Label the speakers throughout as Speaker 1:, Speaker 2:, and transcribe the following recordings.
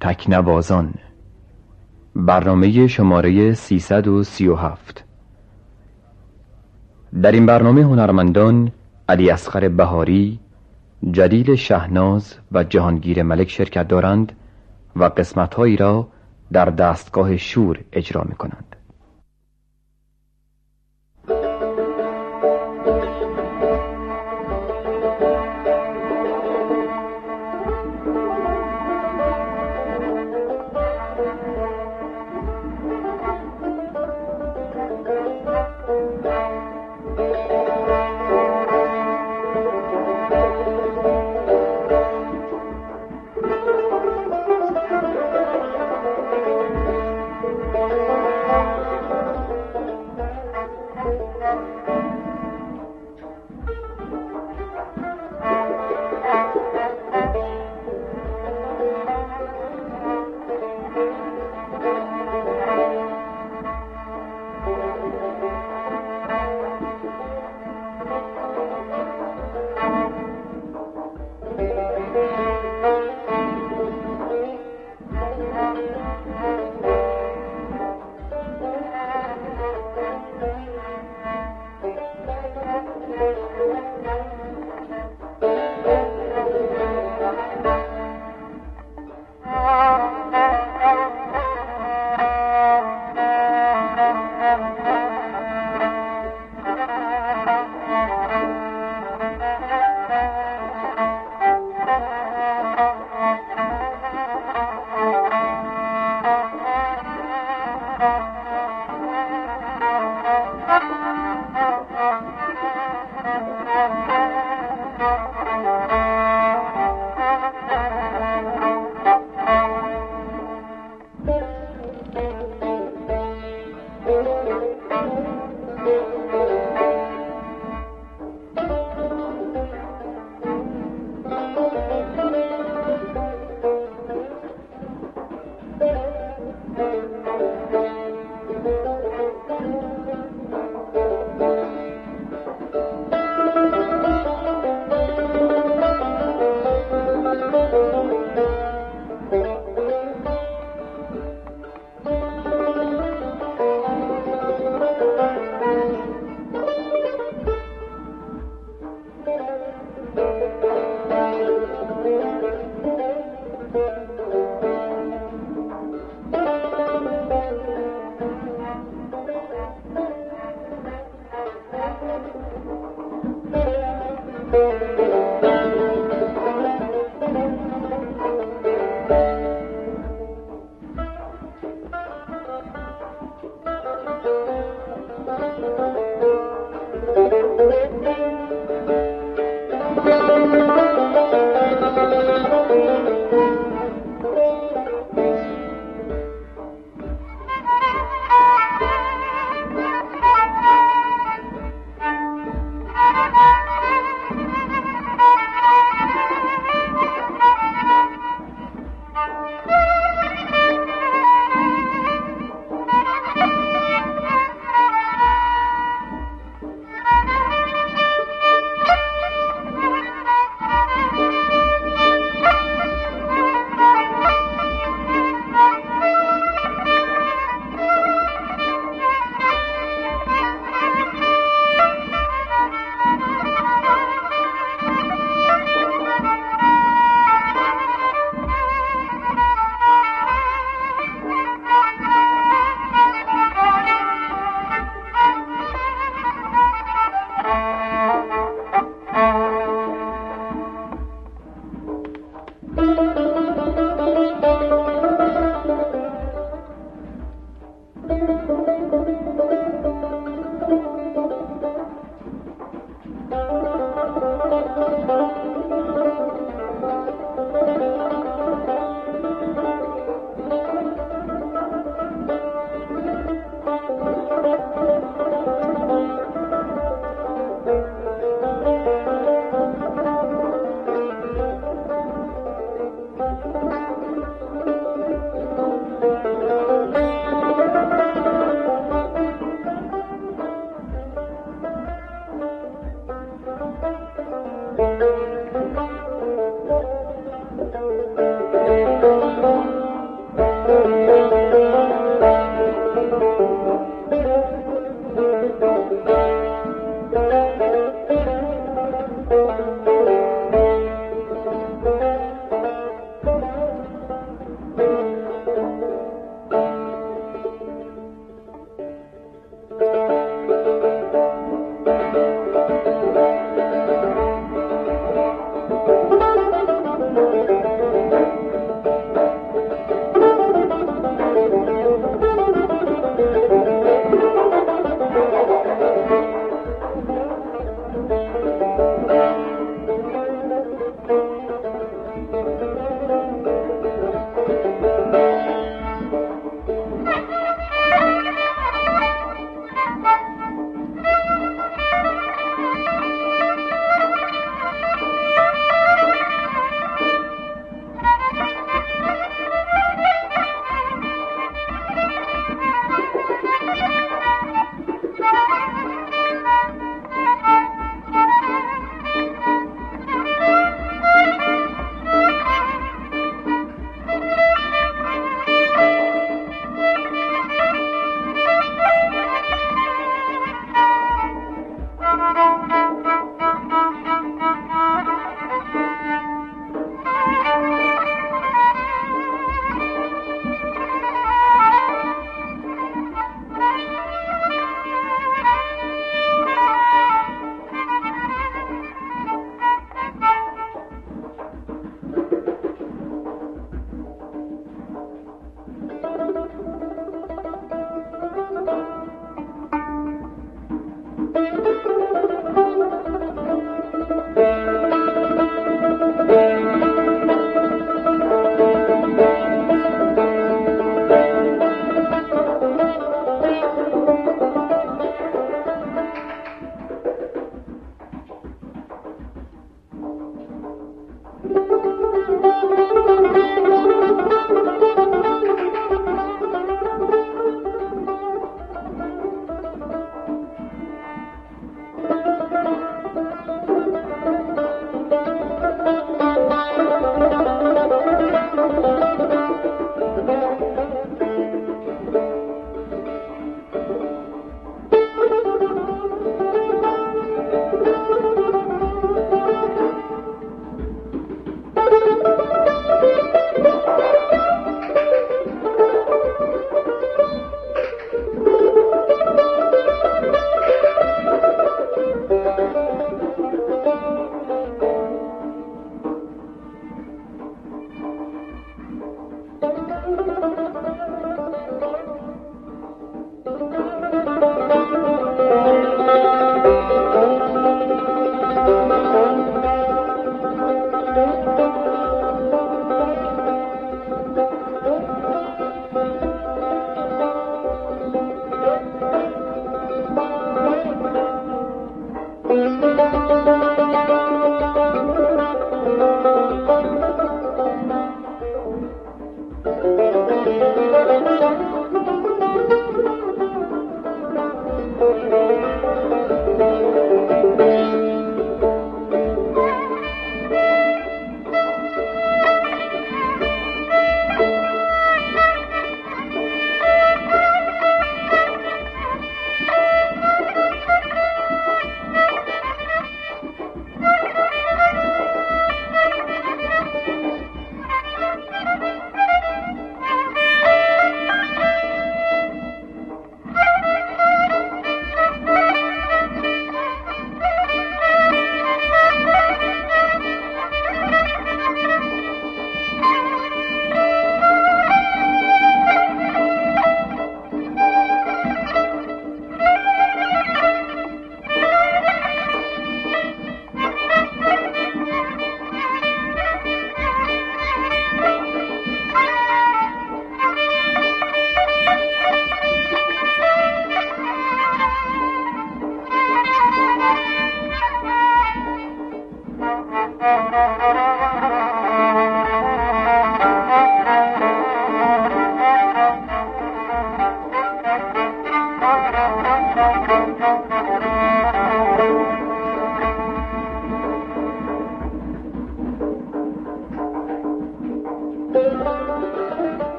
Speaker 1: تکنوازان. برنامه شماره 337 در این برنامه هنرمندان علی اصغر بهاری جلیل شهناز و جهانگیر ملک شرکت دارند و قسمتهایی را در دستگاه شور اجرا می کنند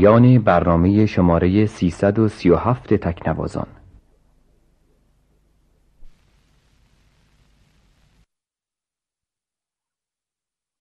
Speaker 1: پایان برنامه شماره 337 تکنوازان.